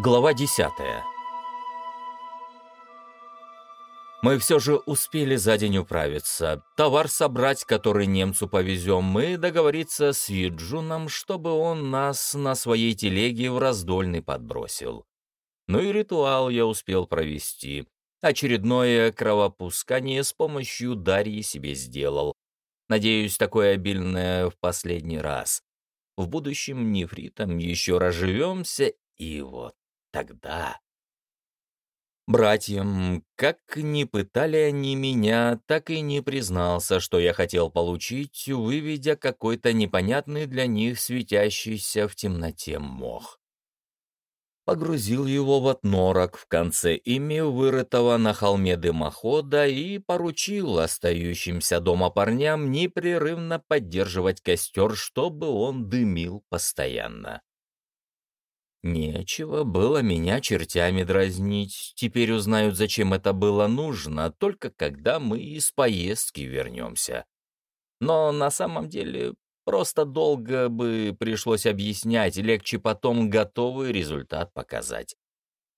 Глава десятая. Мы все же успели за день управиться, товар собрать, который немцу повезем, и договориться с Юджуном, чтобы он нас на своей телеге в раздольный подбросил. Ну и ритуал я успел провести. Очередное кровопускание с помощью Дарьи себе сделал. Надеюсь, такое обильное в последний раз. В будущем нефритом еще разживемся, и вот тогда... Братьям, как ни пытали они меня, так и не признался, что я хотел получить, выведя какой-то непонятный для них светящийся в темноте мох погрузил его в отнорок в конце ими вырытого на холме дымохода и поручил остающимся дома парням непрерывно поддерживать костер, чтобы он дымил постоянно. Нечего было меня чертями дразнить, теперь узнают, зачем это было нужно, только когда мы из поездки вернемся. Но на самом деле Просто долго бы пришлось объяснять, легче потом готовый результат показать.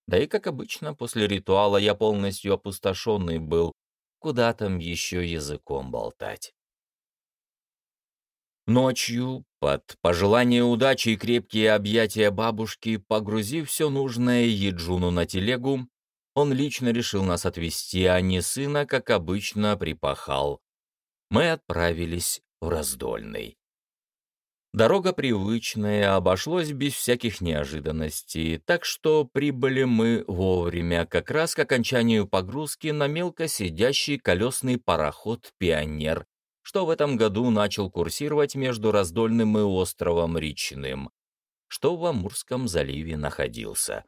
Да и, как обычно, после ритуала я полностью опустошенный был. Куда там еще языком болтать? Ночью, под пожелание удачи и крепкие объятия бабушки, погрузив все нужное Еджуну на телегу, он лично решил нас отвезти, а не сына, как обычно, припахал. Мы отправились в Раздольный. Дорога привычная, обошлось без всяких неожиданностей, так что прибыли мы вовремя, как раз к окончанию погрузки на мелко сидящий колесный пароход «Пионер», что в этом году начал курсировать между Раздольным и островом Речным, что в Амурском заливе находился.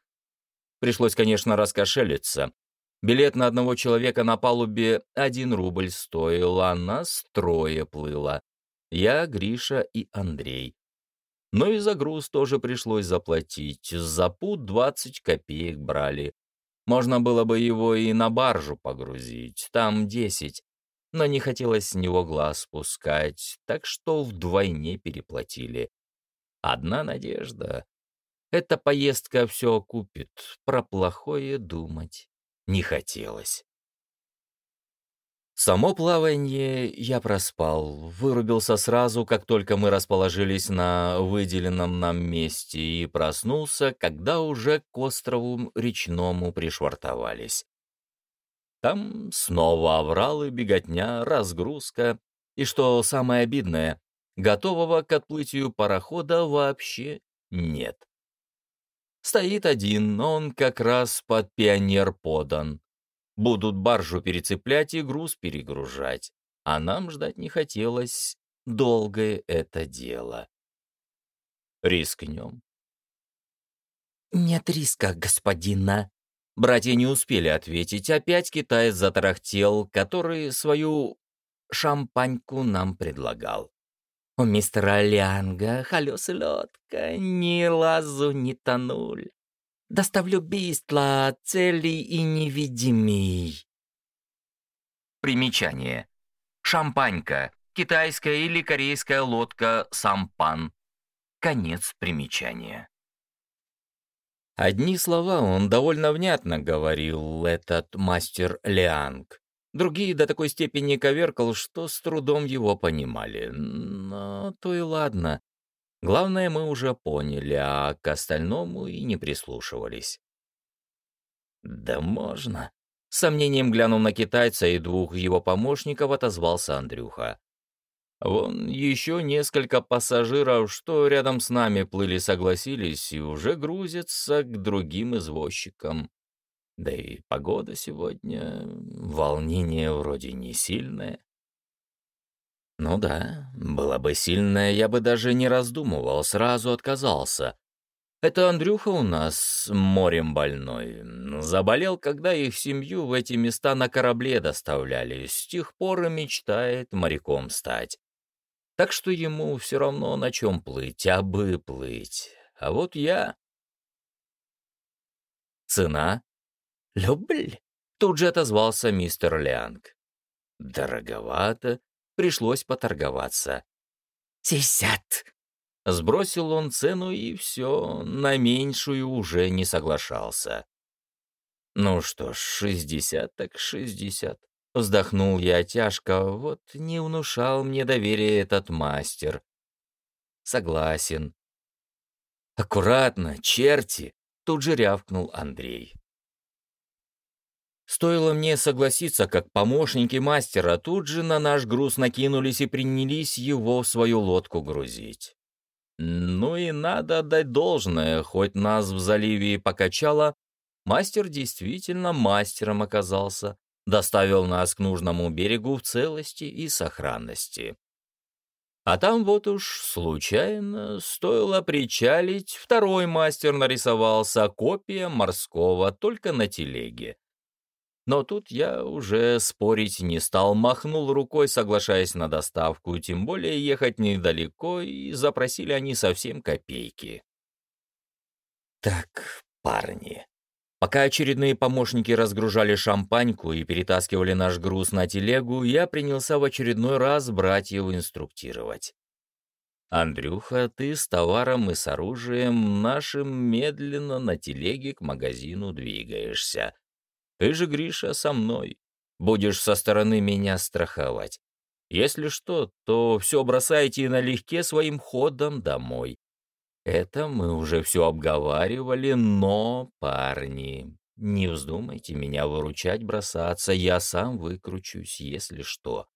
Пришлось, конечно, раскошелиться. Билет на одного человека на палубе один рубль стоил, а нас трое плыло. Я, Гриша и Андрей. Но и за груз тоже пришлось заплатить. За пут 20 копеек брали. Можно было бы его и на баржу погрузить, там 10. Но не хотелось с него глаз спускать, так что вдвойне переплатили. Одна надежда. Эта поездка все окупит, про плохое думать не хотелось. Само плавание я проспал, вырубился сразу, как только мы расположились на выделенном нам месте, и проснулся, когда уже к острову речному пришвартовались. Там снова овралы, беготня, разгрузка, и, что самое обидное, готового к отплытию парохода вообще нет. Стоит один, он как раз под пионер подан, Будут баржу перецеплять и груз перегружать. А нам ждать не хотелось. Долгое это дело. Рискнем. «Нет риска, господина». Братья не успели ответить. Опять китаец затарахтел, который свою шампаньку нам предлагал. У мистера Лянга холёс и лодка, ни лазу, ни тонуль доставлю быстро, целый и невидимый. Примечание. Шампанька. Китайская или корейская лодка сампан. Конец примечания. Одни слова он довольно внятно говорил, этот мастер Лианг. Другие до такой степени коверкал, что с трудом его понимали. Но то и ладно. Главное, мы уже поняли, а к остальному и не прислушивались. «Да можно», — с сомнением глянув на китайца и двух его помощников, отозвался Андрюха. Вон еще несколько пассажиров, что рядом с нами плыли, согласились и уже грузятся к другим извозчикам. Да и погода сегодня, волнение вроде не сильное. Ну да, было бы сильное, я бы даже не раздумывал, сразу отказался. Это Андрюха у нас морем больной. Заболел, когда их семью в эти места на корабле доставляли. С тех пор и мечтает моряком стать. Так что ему все равно на чем плыть, а бы плыть. А вот я... Цена? Любль? Тут же отозвался мистер Лянг. Дороговато, пришлось поторговаться. «Сисят!» Сбросил он цену и все, на меньшую уже не соглашался. Ну что ж, шестьдесят так шестьдесят. Вздохнул я тяжко, вот не внушал мне доверия этот мастер. Согласен. Аккуратно, черти, тут же рявкнул Андрей. Стоило мне согласиться, как помощники мастера тут же на наш груз накинулись и принялись его в свою лодку грузить. Ну и надо отдать должное, хоть нас в заливе и покачало, мастер действительно мастером оказался, доставил нас к нужному берегу в целости и сохранности. А там вот уж случайно, стоило причалить, второй мастер нарисовался, копия морского, только на телеге. Но тут я уже спорить не стал, махнул рукой, соглашаясь на доставку, тем более ехать недалеко, и запросили они совсем копейки. Так, парни. Пока очередные помощники разгружали шампаньку и перетаскивали наш груз на телегу, я принялся в очередной раз братьев инструктировать. «Андрюха, ты с товаром и с оружием нашим медленно на телеге к магазину двигаешься. Ты же, Гриша, со мной. Будешь со стороны меня страховать. Если что, то все бросайте налегке своим ходом домой. Это мы уже все обговаривали, но, парни, не вздумайте меня выручать, бросаться, я сам выкручусь, если что.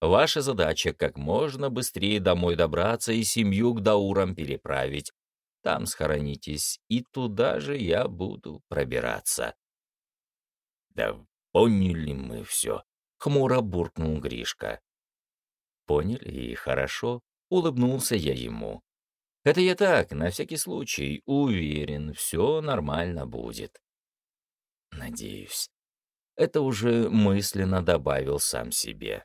Ваша задача как можно быстрее домой добраться и семью к Даурам переправить. Там схоронитесь, и туда же я буду пробираться. «Да поняли мы все», — хмуро буркнул Гришка. «Поняли, и хорошо», — улыбнулся я ему. «Это я так, на всякий случай, уверен, все нормально будет». «Надеюсь». Это уже мысленно добавил сам себе.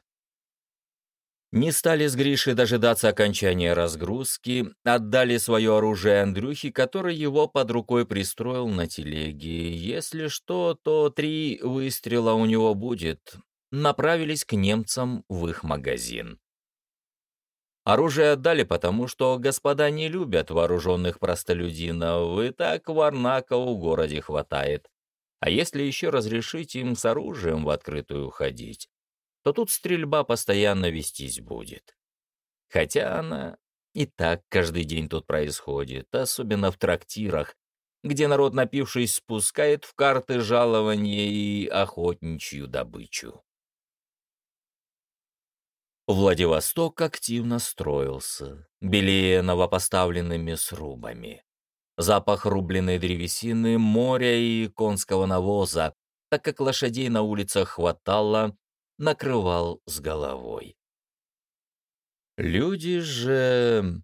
Не стали с Гришей дожидаться окончания разгрузки, отдали свое оружие Андрюхе, который его под рукой пристроил на телеге. Если что, то три выстрела у него будет. Направились к немцам в их магазин. Оружие отдали, потому что господа не любят вооруженных простолюдинов, и так варнака в городе хватает. А если еще разрешить им с оружием в открытую ходить, то тут стрельба постоянно вестись будет. Хотя она и так каждый день тут происходит, особенно в трактирах, где народ, напившись, спускает в карты жалования и охотничью добычу. Владивосток активно строился, белее новопоставленными срубами. Запах рубленной древесины, моря и конского навоза, так как лошадей на улицах хватало, накрывал с головой. Люди же...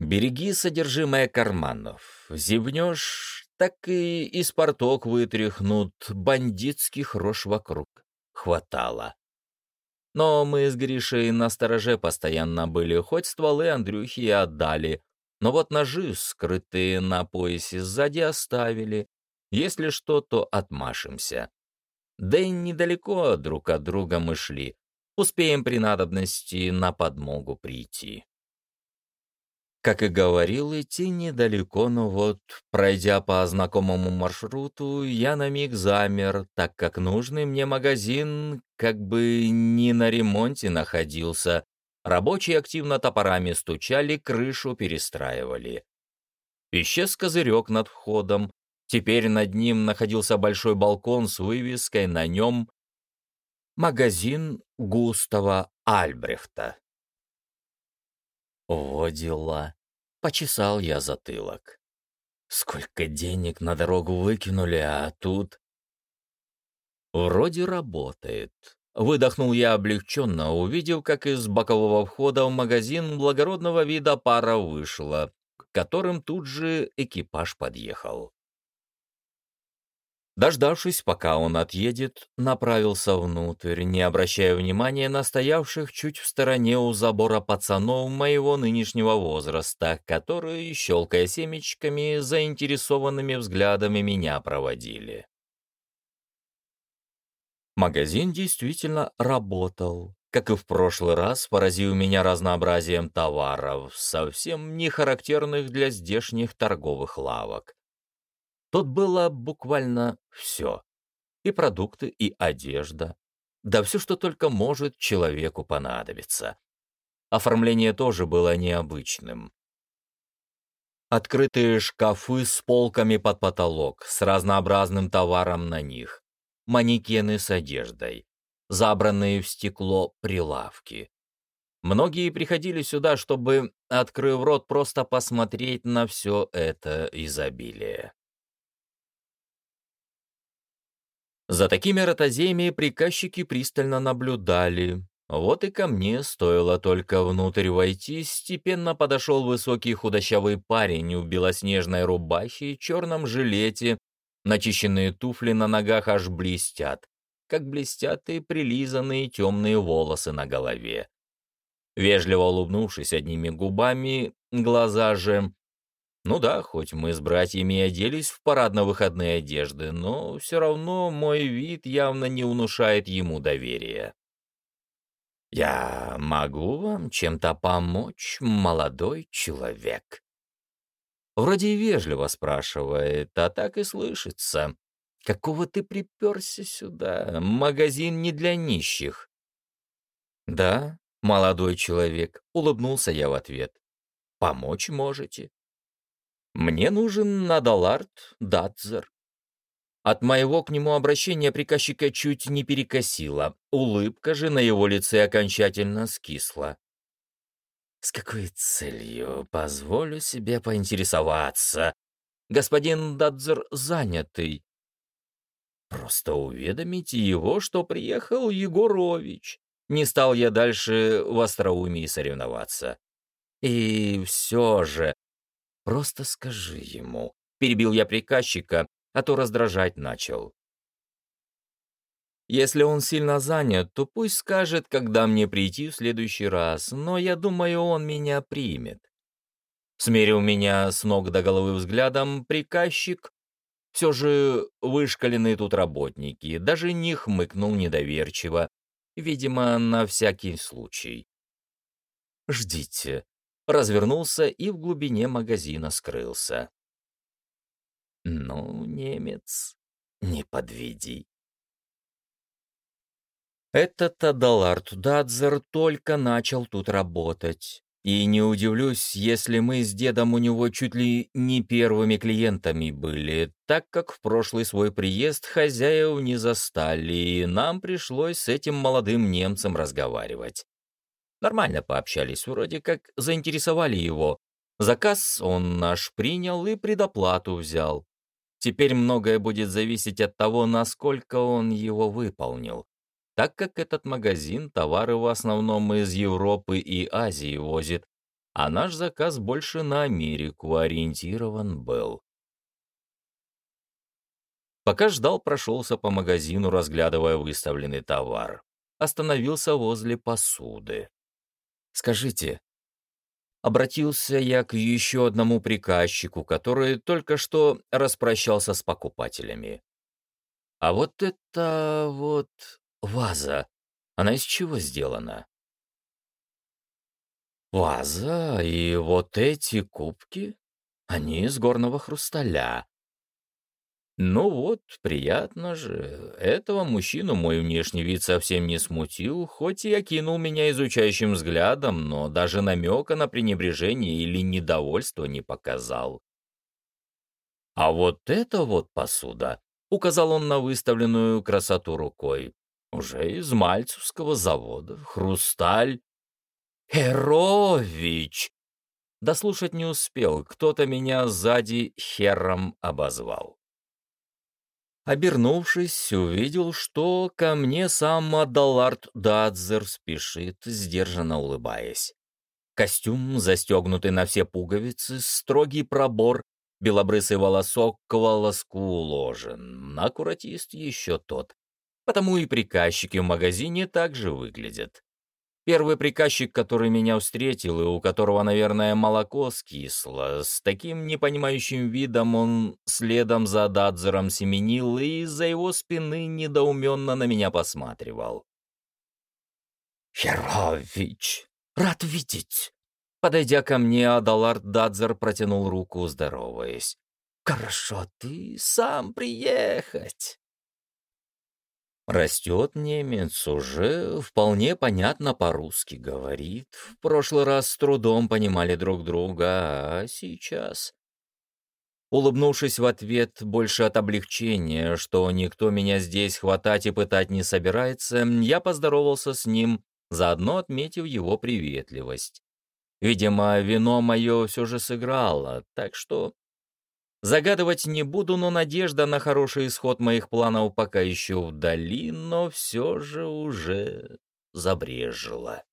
Береги содержимое карманов. Зевнешь, так и из порток вытряхнут, бандитских рож вокруг хватало. Но мы с Гришей на стороже постоянно были, хоть стволы Андрюхи и отдали, но вот ножи, скрытые на поясе сзади, оставили. Если что, то отмашемся. Да и недалеко друг от друга мы шли. Успеем при надобности на подмогу прийти. Как и говорил, идти недалеко, но вот, пройдя по знакомому маршруту, я на миг замер, так как нужный мне магазин как бы не на ремонте находился. Рабочие активно топорами стучали, крышу перестраивали. Исчез козырек над входом, Теперь над ним находился большой балкон с вывеской на нем «Магазин Густава Альбрехта». О, дела. Почесал я затылок. Сколько денег на дорогу выкинули, а тут... Вроде работает. Выдохнул я облегченно, увидев, как из бокового входа в магазин благородного вида пара вышла, к которым тут же экипаж подъехал. Дождавшись, пока он отъедет, направился внутрь, не обращая внимания на стоявших чуть в стороне у забора пацанов моего нынешнего возраста, которые, щелкая семечками, заинтересованными взглядами меня проводили. Магазин действительно работал. как и в прошлый раз, поразил меня разнообразием товаров, совсем не характерных для здешних торговых лавок. Тут было буквально все. И продукты, и одежда. Да все, что только может человеку понадобиться. Оформление тоже было необычным. Открытые шкафы с полками под потолок, с разнообразным товаром на них. Манекены с одеждой. Забранные в стекло прилавки. Многие приходили сюда, чтобы, открыв рот, просто посмотреть на все это изобилие. За такими ротозеями приказчики пристально наблюдали, вот и ко мне стоило только внутрь войти, степенно подошел высокий худощавый парень в белоснежной рубахе и черном жилете, начищенные туфли на ногах аж блестят, как блестят и прилизанные темные волосы на голове. Вежливо улыбнувшись одними губами, глаза же... Ну да, хоть мы с братьями оделись в парадно-выходные одежды, но все равно мой вид явно не внушает ему доверия. «Я могу вам чем-то помочь, молодой человек?» Вроде и вежливо спрашивает, а так и слышится. «Какого ты приперся сюда? Магазин не для нищих». «Да, молодой человек», — улыбнулся я в ответ. «Помочь можете». «Мне нужен Надалард Датзер. От моего к нему обращения приказчика чуть не перекосило, улыбка же на его лице окончательно скисла. «С какой целью позволю себе поинтересоваться? Господин Дадзер занятый. Просто уведомите его, что приехал Егорович. Не стал я дальше в остроумии соревноваться. И все же, просто скажи ему, перебил я приказчика, а то раздражать начал. Если он сильно занят, то пусть скажет, когда мне прийти в следующий раз, но я думаю, он меня примет. Смерил меня с ног до головы взглядом приказчик, все же вышкаленные тут работники, даже не хмыкнул недоверчиво, видимо, на всякий случай. «Ждите», развернулся и в глубине магазина скрылся. Ну, немец, не подведи. Этот Адалард Дадзер только начал тут работать. И не удивлюсь, если мы с дедом у него чуть ли не первыми клиентами были, так как в прошлый свой приезд хозяев не застали, и нам пришлось с этим молодым немцем разговаривать. Нормально пообщались, вроде как заинтересовали его. Заказ он наш принял и предоплату взял. Теперь многое будет зависеть от того, насколько он его выполнил, так как этот магазин товары в основном из Европы и Азии возит, а наш заказ больше на Америку ориентирован был. Пока ждал, прошелся по магазину, разглядывая выставленный товар. Остановился возле посуды. «Скажите, обратился я к еще одному приказчику, который только что распрощался с покупателями. А вот это вот ваза, она из чего сделана? Ваза и вот эти кубки, они из горного хрусталя. Ну вот, приятно же. Этого мужчину мой внешний вид совсем не смутил, хоть и окинул меня изучающим взглядом, но даже намека на пренебрежение или недовольство не показал. А вот это вот посуда, указал он на выставленную красоту рукой, уже из мальцевского завода, хрусталь. Херович! Дослушать не успел, кто-то меня сзади хером обозвал. Обернувшись, увидел, что ко мне сам Адалард Дадзер спешит, сдержанно улыбаясь. Костюм, застегнутый на все пуговицы, строгий пробор, белобрысый волосок к волоску уложен. Аккуратист еще тот. Потому и приказчики в магазине также выглядят. Первый приказчик, который меня встретил, и у которого, наверное, молоко скисло, с таким непонимающим видом он следом за Дадзером семенил и из-за его спины недоуменно на меня посматривал. «Херович, рад видеть!» Подойдя ко мне, Адалард Дадзер протянул руку, здороваясь. «Хорошо ты сам приехать!» Растет немец, уже вполне понятно по-русски говорит. В прошлый раз с трудом понимали друг друга, а сейчас... Улыбнувшись в ответ больше от облегчения, что никто меня здесь хватать и пытать не собирается, я поздоровался с ним, заодно отметив его приветливость. Видимо, вино мое все же сыграло, так что Загадывать не буду, но надежда на хороший исход моих планов пока еще вдали, но все же уже забрежила.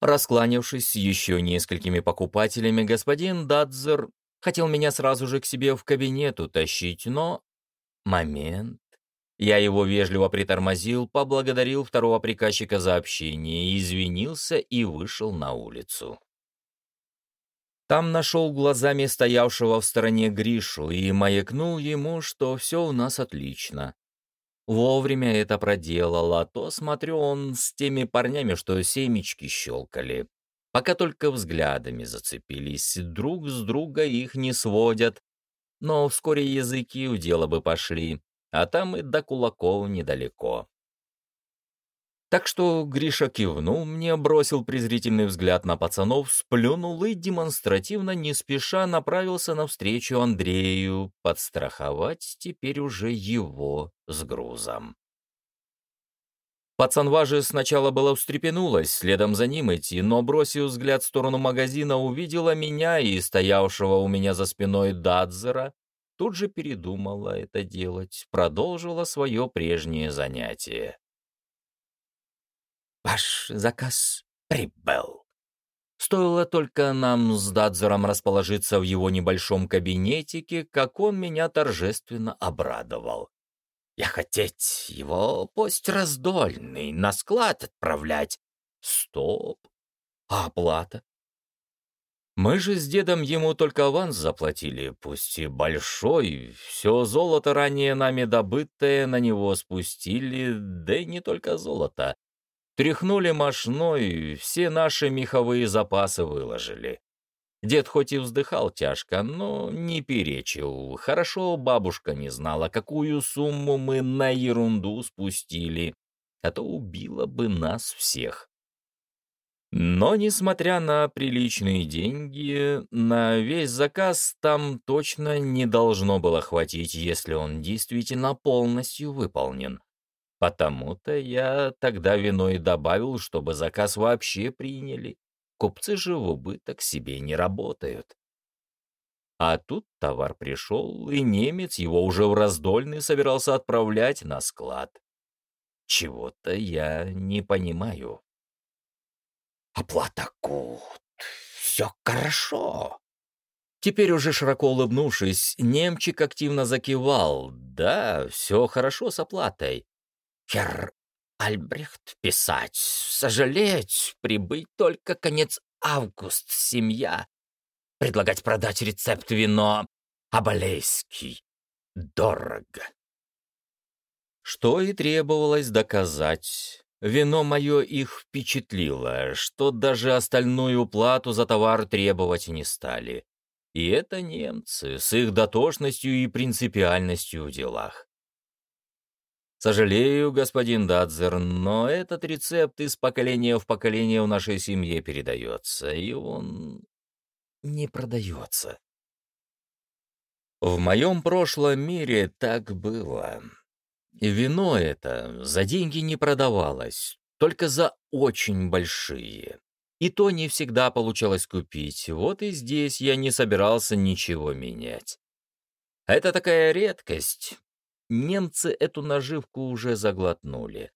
Раскланившись с еще несколькими покупателями, господин Дадзер хотел меня сразу же к себе в кабинет утащить, но... Момент. Я его вежливо притормозил, поблагодарил второго приказчика за общение, извинился и вышел на улицу. Там нашел глазами стоявшего в стороне Гришу и маякнул ему, что все у нас отлично. Вовремя это проделал, а то, смотрю, он с теми парнями, что семечки щелкали. Пока только взглядами зацепились, друг с друга их не сводят. Но вскоре языки у дела бы пошли, а там и до кулаков недалеко. Так что Гриша кивнул мне, бросил презрительный взгляд на пацанов, сплюнул и демонстративно, не спеша, направился навстречу Андрею, подстраховать теперь уже его с грузом. Пацанва же сначала было встрепенулась, следом за ним идти, но, бросив взгляд в сторону магазина, увидела меня и стоявшего у меня за спиной Дадзера, тут же передумала это делать, продолжила свое прежнее занятие. Ваш заказ прибыл. Стоило только нам с Дадзером расположиться в его небольшом кабинетике, как он меня торжественно обрадовал. Я хотеть его, пусть раздольный, на склад отправлять. Стоп. А оплата? Мы же с дедом ему только аванс заплатили, пусть и большой. Все золото, ранее нами добытое, на него спустили, да и не только золото. Тряхнули мошной, все наши меховые запасы выложили. Дед хоть и вздыхал тяжко, но не перечил. Хорошо бабушка не знала, какую сумму мы на ерунду спустили, а то убила бы нас всех. Но, несмотря на приличные деньги, на весь заказ там точно не должно было хватить, если он действительно полностью выполнен. Потому-то я тогда вино и добавил, чтобы заказ вообще приняли. Купцы же в убыток себе не работают. А тут товар пришел, и немец его уже в раздольный собирался отправлять на склад. Чего-то я не понимаю. «Оплата кут, все хорошо!» Теперь уже широко улыбнувшись, немчик активно закивал. «Да, все хорошо с оплатой. Хер Альбрехт писать, сожалеть, прибыть только конец август, семья. Предлагать продать рецепт вино Абалейский. Дорого. Что и требовалось доказать. Вино мое их впечатлило, что даже остальную плату за товар требовать не стали. И это немцы с их дотошностью и принципиальностью в делах. Сожалею, господин Дадзер, но этот рецепт из поколения в поколение в нашей семье передается, и он не продается. В моем прошлом мире так было. Вино это за деньги не продавалось, только за очень большие. И то не всегда получалось купить, вот и здесь я не собирался ничего менять. Это такая редкость, немцы эту наживку уже заглотнули.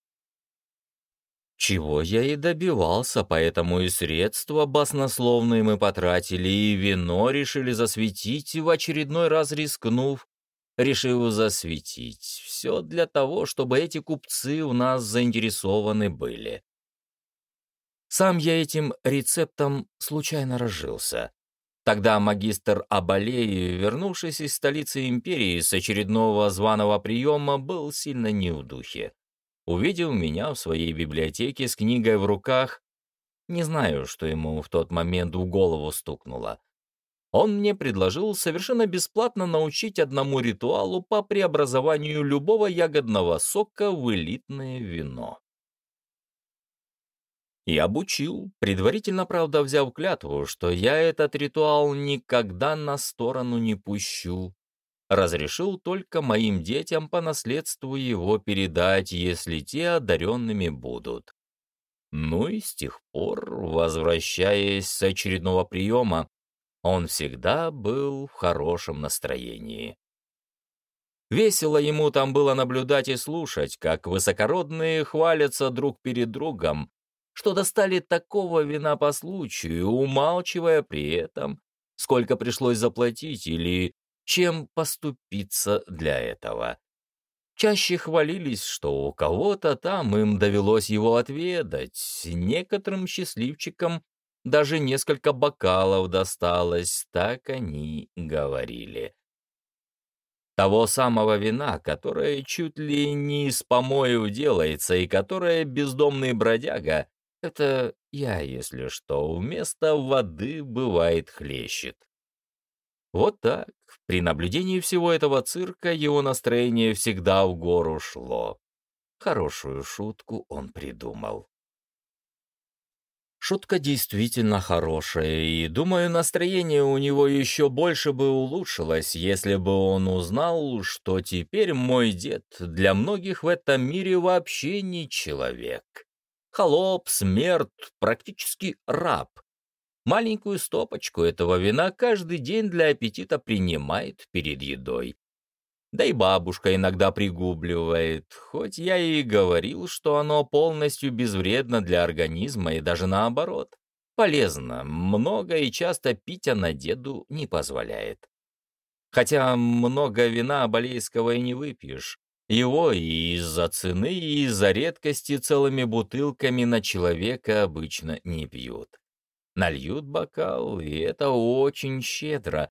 Чего я и добивался, поэтому и средства баснословные мы потратили, и вино решили засветить, в очередной раз рискнув, решив засветить. Все для того, чтобы эти купцы у нас заинтересованы были. Сам я этим рецептом случайно разжился. Тогда магистр Абалей, вернувшись из столицы империи с очередного званого приема, был сильно не в духе. увидел меня в своей библиотеке с книгой в руках, не знаю, что ему в тот момент в голову стукнуло. Он мне предложил совершенно бесплатно научить одному ритуалу по преобразованию любого ягодного сока в элитное вино. И обучил, предварительно, правда, взяв клятву, что я этот ритуал никогда на сторону не пущу. Разрешил только моим детям по наследству его передать, если те одаренными будут. Ну и с тех пор, возвращаясь с очередного приема, он всегда был в хорошем настроении. Весело ему там было наблюдать и слушать, как высокородные хвалятся друг перед другом, что достали такого вина по случаю, умалчивая при этом, сколько пришлось заплатить или чем поступиться для этого. Чаще хвалились, что у кого-то там им довелось его отведать. Некоторым счастливчикам даже несколько бокалов досталось, так они говорили. Того самого вина, которое чуть ли не из помоев делается и которое бездомный бродяга, это я, если что, вместо воды бывает хлещет. Вот так, при наблюдении всего этого цирка его настроение всегда в гору шло. Хорошую шутку он придумал. Шутка действительно хорошая, и, думаю, настроение у него еще больше бы улучшилось, если бы он узнал, что теперь мой дед для многих в этом мире вообще не человек. Холоп, смерть, практически раб, Маленькую стопочку этого вина каждый день для аппетита принимает перед едой. Да и бабушка иногда пригубливает, хоть я и говорил, что оно полностью безвредно для организма и даже наоборот. Полезно, много и часто пить она деду не позволяет. Хотя много вина Абалейского и не выпьешь. Его и из-за цены, и из-за редкости целыми бутылками на человека обычно не пьют. Нальют бокал, и это очень щедро.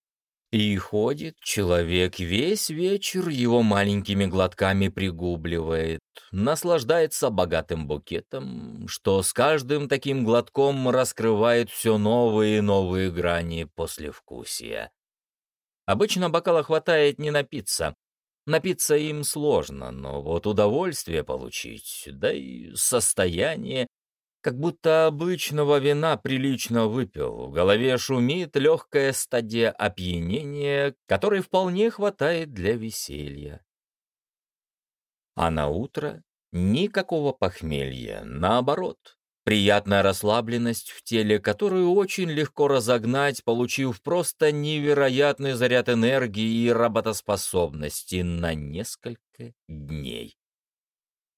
И ходит человек весь вечер, его маленькими глотками пригубливает, наслаждается богатым букетом, что с каждым таким глотком раскрывает все новые и новые грани послевкусия. Обычно бокала хватает не напиться. Напиться им сложно, но вот удовольствие получить, да и состояние как будто обычного вина прилично выпил. В голове шумит легкая стадия опьянения, которой вполне хватает для веселья. А на утро никакого похмелья, наоборот. Приятная расслабленность в теле, которую очень легко разогнать, получив просто невероятный заряд энергии и работоспособности на несколько дней.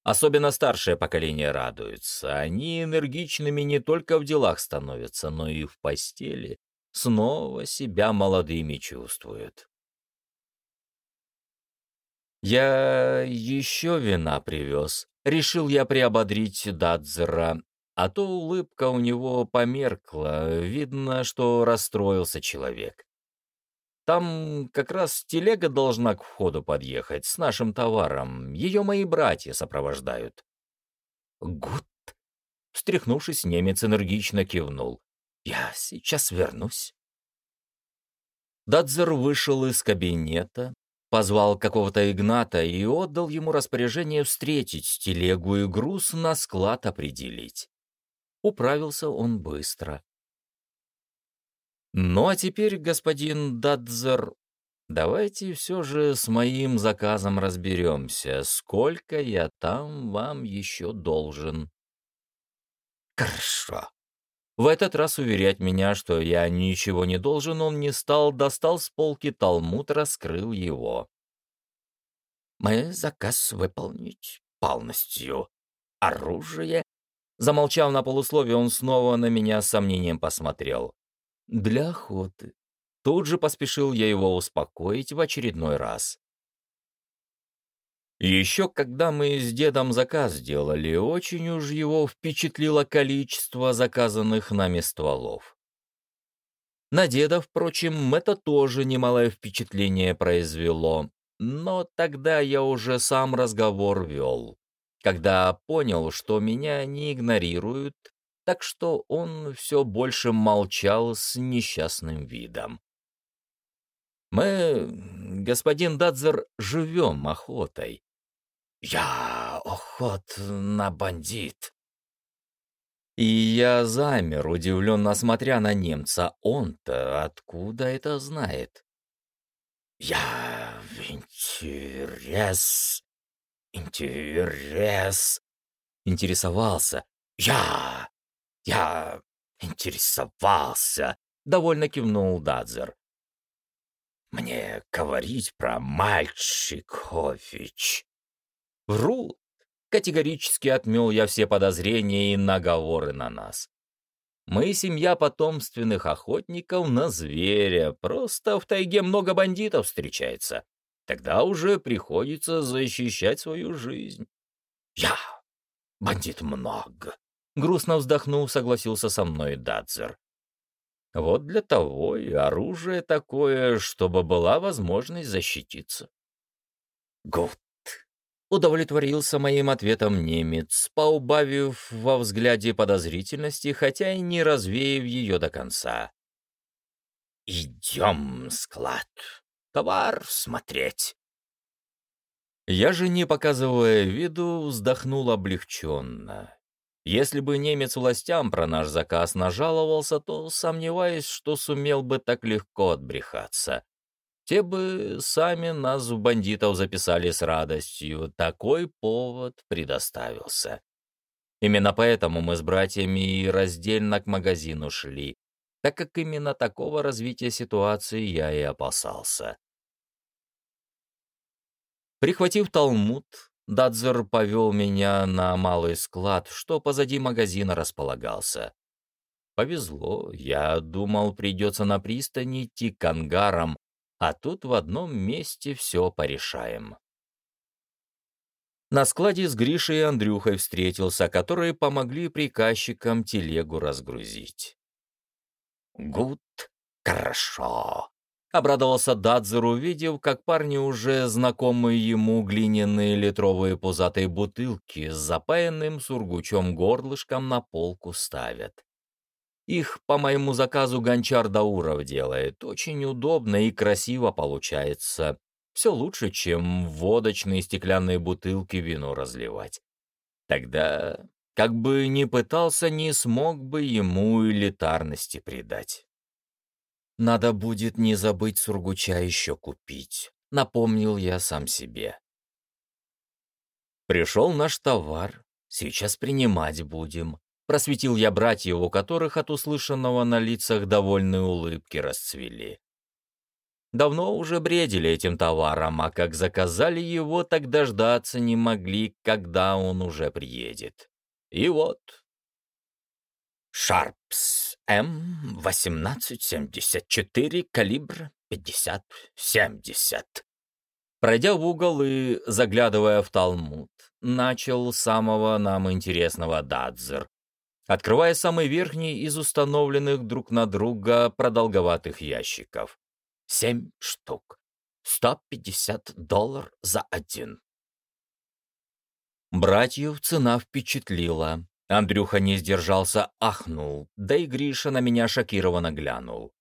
Особенно старшее поколение радуется. Они энергичными не только в делах становятся, но и в постели. Снова себя молодыми чувствуют. Я еще вина привез. Решил я приободрить Дадзера, а то улыбка у него померкла. Видно, что расстроился человек. Там как раз телега должна к входу подъехать с нашим товаром. Ее мои братья сопровождают». «Гуд!» Встряхнувшись, немец энергично кивнул. «Я сейчас вернусь». Дадзер вышел из кабинета, позвал какого-то Игната и отдал ему распоряжение встретить телегу и груз на склад определить. Управился он быстро. Ну а теперь, господин Дадзер, давайте все же с моим заказом разберемся, сколько я там вам еще должен. Хорошо. В этот раз уверять меня, что я ничего не должен, он не стал, достал с полки талмуд, раскрыл его. Мы заказ выполнить полностью. Оружие. Замолчав на полусловие, он снова на меня с сомнением посмотрел для охоты. Тут же поспешил я его успокоить в очередной раз. Еще когда мы с дедом заказ сделали, очень уж его впечатлило количество заказанных нами стволов. На деда, впрочем, это тоже немалое впечатление произвело, но тогда я уже сам разговор вел. Когда понял, что меня не игнорируют, так что он все больше молчал с несчастным видом. «Мы, господин Дадзер, живем охотой». «Я охот на бандит». И я замер, удивленно смотря на немца. Он-то откуда это знает? «Я интерес, интерес, интересовался. Я, я интересовался», — довольно кивнул Дадзер. «Мне говорить про мальчикович». «Врут!» — категорически отмел я все подозрения и наговоры на нас. Мы семья потомственных охотников на зверя, просто в тайге много бандитов встречается. Тогда уже приходится защищать свою жизнь. Я бандит много. Грустно вздохнув, согласился со мной Дадзер. Вот для того и оружие такое, чтобы была возможность защититься. Гуд. Удовлетворился моим ответом немец, поубавив во взгляде подозрительности, хотя и не развеяв ее до конца. «Идем, склад, товар смотреть». Я же, не показывая виду, вздохнул облегченно. Если бы немец властям про наш заказ нажаловался, то сомневаюсь, что сумел бы так легко отбрехаться. Те бы сами нас в бандитов записали с радостью, такой повод предоставился. Именно поэтому мы с братьями и раздельно к магазину шли, так как именно такого развития ситуации я и опасался. Прихватив талмуд, Дадзер повел меня на малый склад, что позади магазина располагался. Повезло, я думал, придется на пристани идти к ангарам, а тут в одном месте все порешаем. На складе с Гришей и Андрюхой встретился, которые помогли приказчикам телегу разгрузить. «Гуд, хорошо», Обрадовался Дадзер, увидев, как парни уже знакомые ему глиняные литровые пузатые бутылки с запаянным сургучом горлышком на полку ставят. Их по моему заказу гончар Дауров делает. Очень удобно и красиво получается. Все лучше, чем водочные стеклянные бутылки вино разливать. Тогда, как бы ни пытался, не смог бы ему элитарности придать. Надо будет не забыть сургуча еще купить, напомнил я сам себе. Пришел наш товар, сейчас принимать будем. Просветил я братьев, у которых от услышанного на лицах довольные улыбки расцвели. Давно уже бредили этим товаром, а как заказали его, так дождаться не могли, когда он уже приедет. И вот. Шарпс М-1874, калибр 50-70. Пройдя в угол и заглядывая в Талмуд, начал самого нам интересного Дадзер, открывая самый верхний из установленных друг на друга продолговатых ящиков. Семь штук. 150 долларов за один. Братьев цена впечатлила. Андрюха не сдержался, ахнул, да и Гриша на меня шокированно глянул.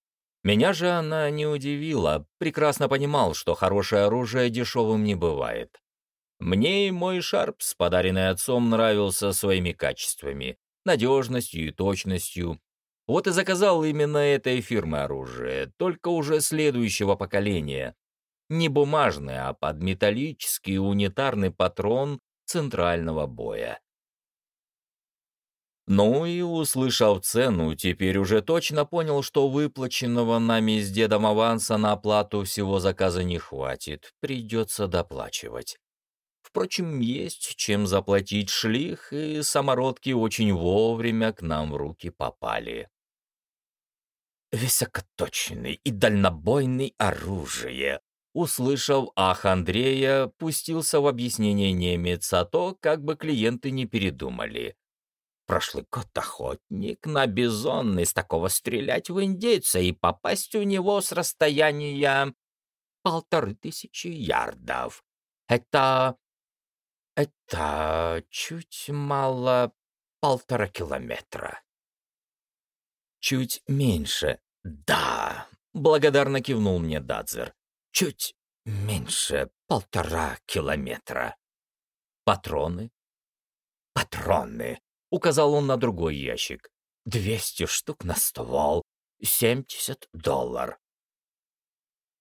Меня же она не удивила, прекрасно понимал, что хорошее оружие дешевым не бывает. Мне и мой Шарпс, подаренный отцом, нравился своими качествами, надежностью и точностью. Вот и заказал именно этой фирмы оружие, только уже следующего поколения. Не бумажный, а подметаллический унитарный патрон центрального боя. Ну и, услышав цену, теперь уже точно понял, что выплаченного нами с дедом аванса на оплату всего заказа не хватит, придется доплачивать. Впрочем, есть чем заплатить шлих, и самородки очень вовремя к нам в руки попали. «Высокоточный и дальнобойный оружие», Услышав ах Андрея, пустился в объяснение немец, а то, как бы клиенты не передумали. Прошлый год охотник на бизон из такого стрелять в индейца и попасть у него с расстояния полторы тысячи ярдов. Это Это чуть мало полтора километра. Чуть меньше. Да, благодарно кивнул мне Дадзер. Чуть меньше полтора километра. Патроны? Патроны, указал он на другой ящик. Двести штук на ствол. Семьдесят доллар.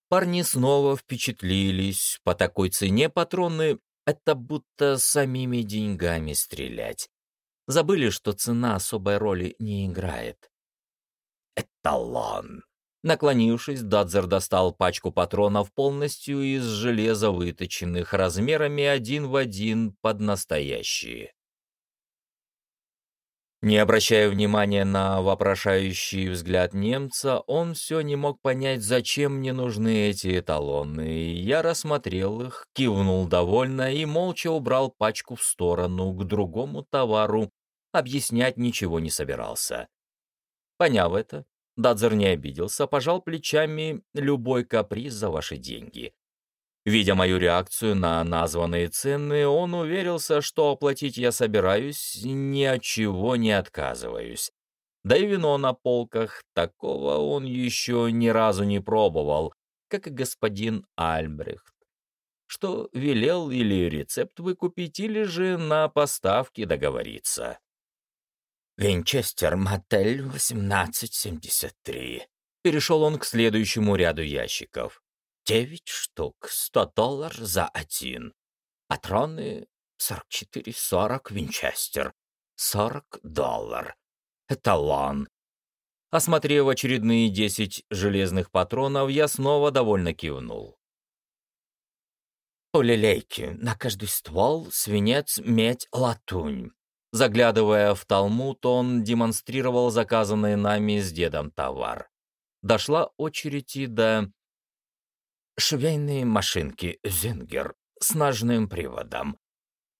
Парни снова впечатлились. По такой цене патроны — это будто самими деньгами стрелять. Забыли, что цена особой роли не играет. «Эталон!» Наклонившись, Дадзер достал пачку патронов полностью из железа выточенных, размерами один в один под настоящие. Не обращая внимания на вопрошающий взгляд немца, он все не мог понять, зачем мне нужны эти эталоны. Я рассмотрел их, кивнул довольно и молча убрал пачку в сторону к другому товару, объяснять ничего не собирался. Поняв это, Дадзер не обиделся, пожал плечами любой каприз за ваши деньги. Видя мою реакцию на названные цены, он уверился, что оплатить я собираюсь, ни от чего не отказываюсь. Да и вино на полках, такого он еще ни разу не пробовал, как и господин Альбрехт. Что велел или рецепт выкупить, или же на поставки договориться. «Винчестер, мотель 1873». Перешел он к следующему ряду ящиков. Девять штук, сто доллар за один. Патроны сорок четыре сорок винчестер. Сорок доллар. Эталон. Осмотрев очередные десять железных патронов, я снова довольно кивнул. Пулелейки на каждый ствол, свинец, медь, латунь. Заглядывая в Талмуд, он демонстрировал заказанный нами с дедом товар. Дошла очередь и до швейные машинки «Зингер» с ножным приводом.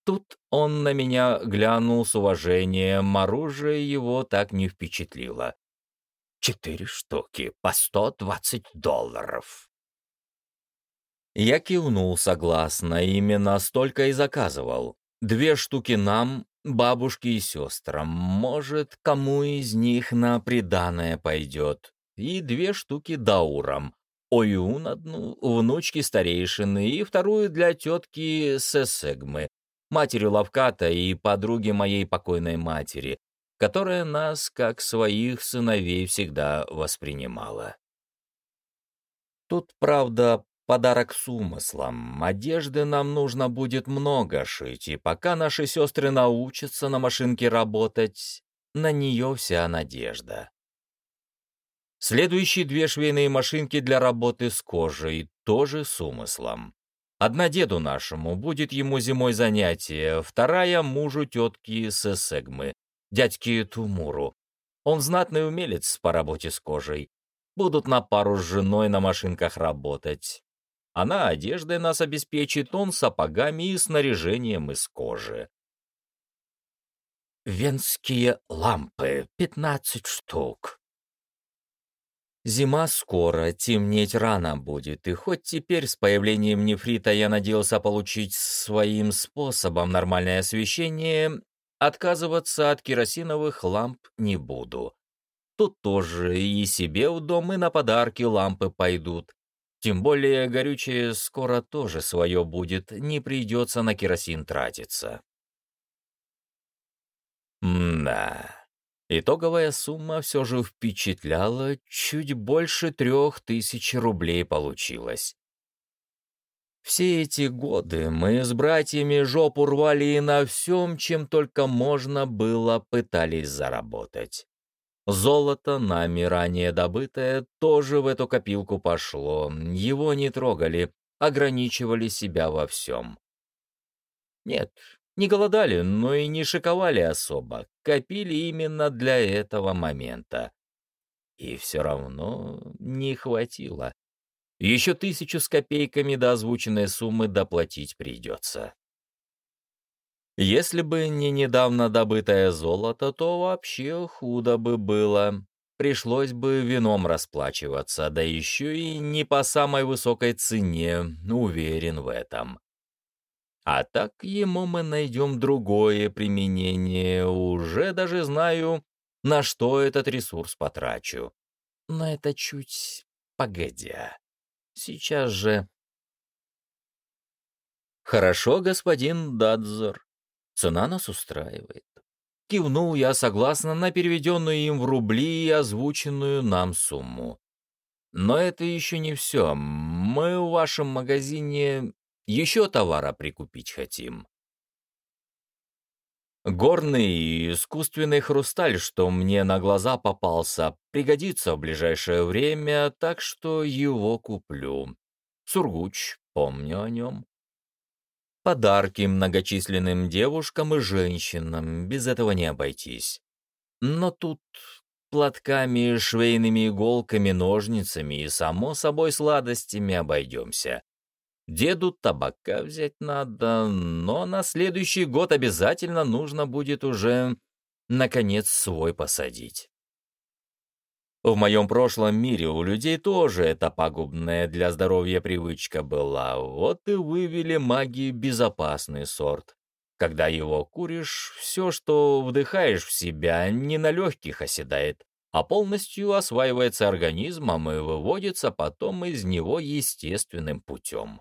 Тут он на меня глянул с уважением, оружие его так не впечатлило. Четыре штуки по сто двадцать долларов. Я кивнул согласно, именно столько и заказывал. Две штуки нам, бабушке и сестрам, может, кому из них на приданое пойдет, и две штуки даурам, Оюн одну, внучки старейшины, и вторую для тетки Сесегмы, матери Лавката и подруги моей покойной матери, которая нас, как своих сыновей, всегда воспринимала. Тут, правда, подарок с умыслом. Одежды нам нужно будет много шить, и пока наши сестры научатся на машинке работать, на нее вся надежда. Следующие две швейные машинки для работы с кожей, тоже с умыслом. Одна деду нашему, будет ему зимой занятие, вторая мужу тетки с Эсегмы, дядьке Тумуру. Он знатный умелец по работе с кожей. Будут на пару с женой на машинках работать. Она одеждой нас обеспечит, он сапогами и снаряжением из кожи. Венские лампы, пятнадцать штук. Зима скоро, темнеть рано будет, и хоть теперь с появлением нефрита я надеялся получить своим способом нормальное освещение, отказываться от керосиновых ламп не буду. Тут тоже и себе в дом, и на подарки лампы пойдут. Тем более горючее скоро тоже свое будет, не придется на керосин тратиться. М-да. Итоговая сумма все же впечатляла, чуть больше трех тысяч рублей получилось. Все эти годы мы с братьями жопу рвали и на всем, чем только можно было, пытались заработать. Золото, нами ранее добытое, тоже в эту копилку пошло, его не трогали, ограничивали себя во всем. Нет, не голодали, но и не шиковали особо, копили именно для этого момента. И все равно не хватило. Еще тысячу с копейками до озвученной суммы доплатить придется. Если бы не недавно добытое золото, то вообще худо бы было. Пришлось бы вином расплачиваться, да еще и не по самой высокой цене, уверен в этом. А так ему мы найдем другое применение, уже даже знаю, на что этот ресурс потрачу. Но это чуть погодя. Сейчас же... Хорошо, господин Дадзор. Цена нас устраивает. Кивнул я согласно на переведенную им в рубли и озвученную нам сумму. Но это еще не все. Мы в вашем магазине еще товара прикупить хотим. Горный искусственный хрусталь, что мне на глаза попался, пригодится в ближайшее время, так что его куплю. Сургуч, помню о нем. Подарки многочисленным девушкам и женщинам, без этого не обойтись. Но тут платками, швейными иголками, ножницами и, само собой, сладостями обойдемся. Деду табака взять надо, но на следующий год обязательно нужно будет уже, наконец, свой посадить. В моем прошлом мире у людей тоже эта пагубная для здоровья привычка была, вот и вывели маги безопасный сорт. Когда его куришь, все, что вдыхаешь в себя, не на легких оседает, а полностью осваивается организмом и выводится потом из него естественным путем.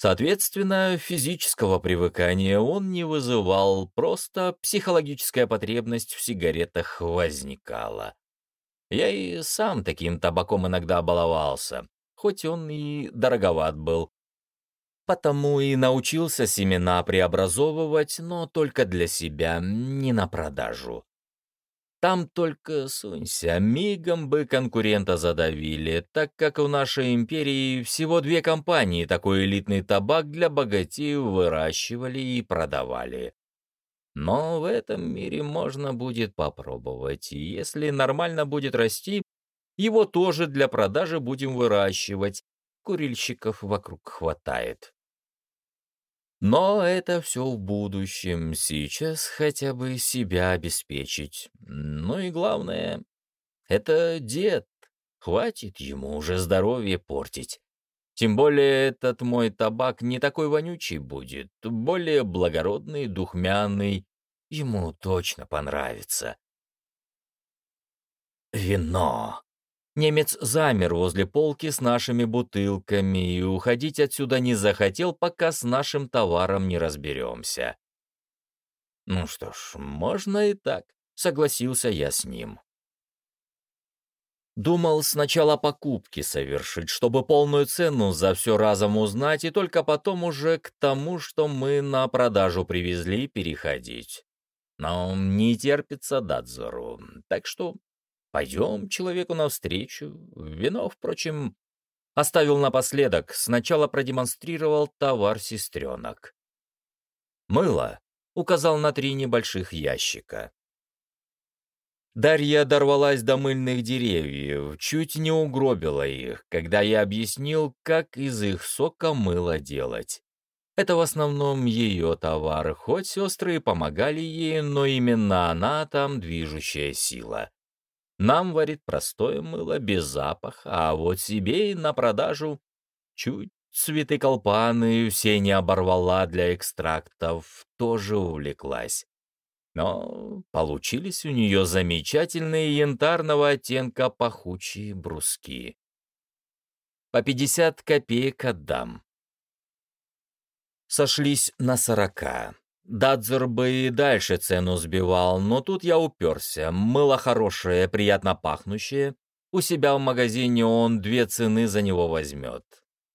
Соответственно, физического привыкания он не вызывал, просто психологическая потребность в сигаретах возникала. Я и сам таким табаком иногда баловался, хоть он и дороговат был. Потому и научился семена преобразовывать, но только для себя, не на продажу. Там только сунься, мигом бы конкурента задавили, так как в нашей империи всего две компании такой элитный табак для богатеев выращивали и продавали. Но в этом мире можно будет попробовать, и если нормально будет расти, его тоже для продажи будем выращивать. Курильщиков вокруг хватает. Но это все в будущем, сейчас хотя бы себя обеспечить. Ну и главное, это дед, хватит ему уже здоровье портить. Тем более этот мой табак не такой вонючий будет, более благородный, духмяный, ему точно понравится. Вино. Немец замер возле полки с нашими бутылками и уходить отсюда не захотел, пока с нашим товаром не разберемся. Ну что ж, можно и так, согласился я с ним. Думал сначала покупки совершить, чтобы полную цену за все разом узнать, и только потом уже к тому, что мы на продажу привезли, переходить. Но не терпится Дадзору, так что Пойдем человеку навстречу. Вино, впрочем, оставил напоследок. Сначала продемонстрировал товар сестренок. Мыло указал на три небольших ящика. Дарья дорвалась до мыльных деревьев, чуть не угробила их, когда я объяснил, как из их сока мыло делать. Это в основном ее товар, хоть сестры помогали ей, но именно она там движущая сила. Нам варит простое мыло без запаха, а вот себе и на продажу чуть цветы колпаны все не оборвала для экстрактов, тоже увлеклась. Но получились у нее замечательные янтарного оттенка пахучие бруски. По пятьдесят копеек отдам. Сошлись на сорока. Дадзер бы и дальше цену сбивал, но тут я уперся. Мыло хорошее, приятно пахнущее. У себя в магазине он две цены за него возьмет.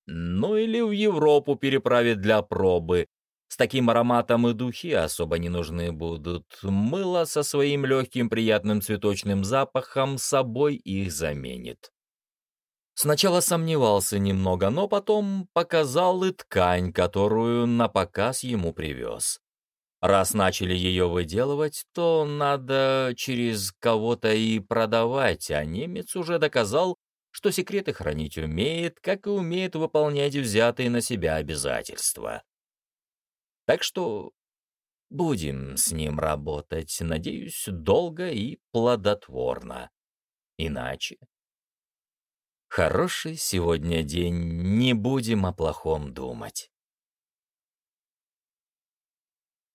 Ну или в Европу переправит для пробы. С таким ароматом и духи особо не нужны будут. Мыло со своим легким приятным цветочным запахом собой их заменит. Сначала сомневался немного, но потом показал и ткань, которую на показ ему привез. Раз начали ее выделывать, то надо через кого-то и продавать, а немец уже доказал, что секреты хранить умеет, как и умеет выполнять взятые на себя обязательства. Так что будем с ним работать, надеюсь, долго и плодотворно. Иначе. Хороший сегодня день, не будем о плохом думать.